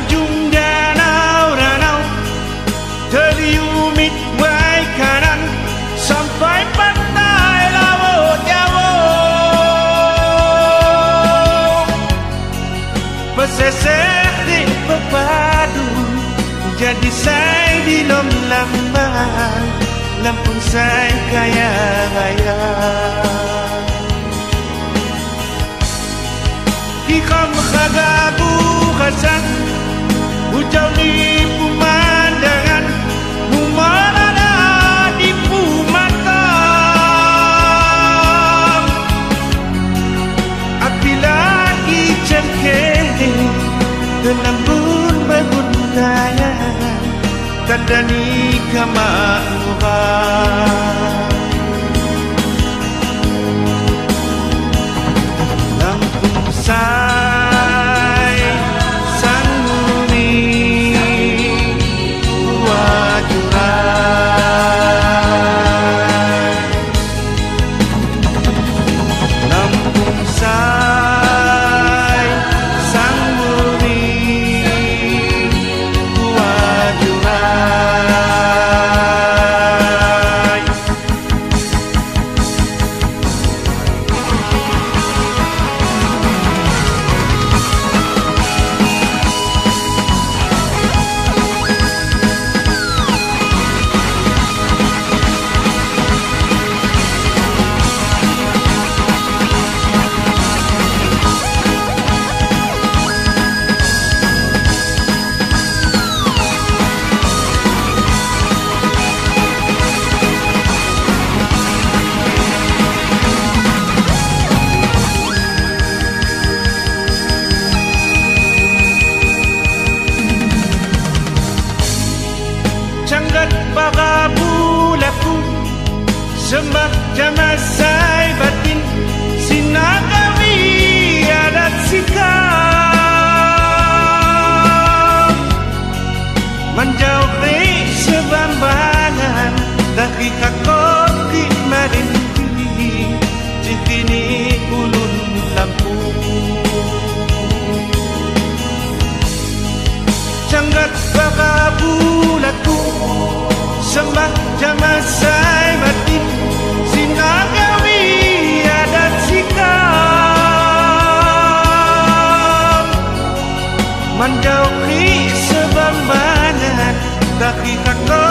Ujung danau-danau Terliumit baik kanan Sampai pantai laut Jawa Pesesek di pepadu Jadi saya di lom lambang Lampung saya kaya raya Ikam khagabu khasan dan nikmat dari sebelambangan kita kita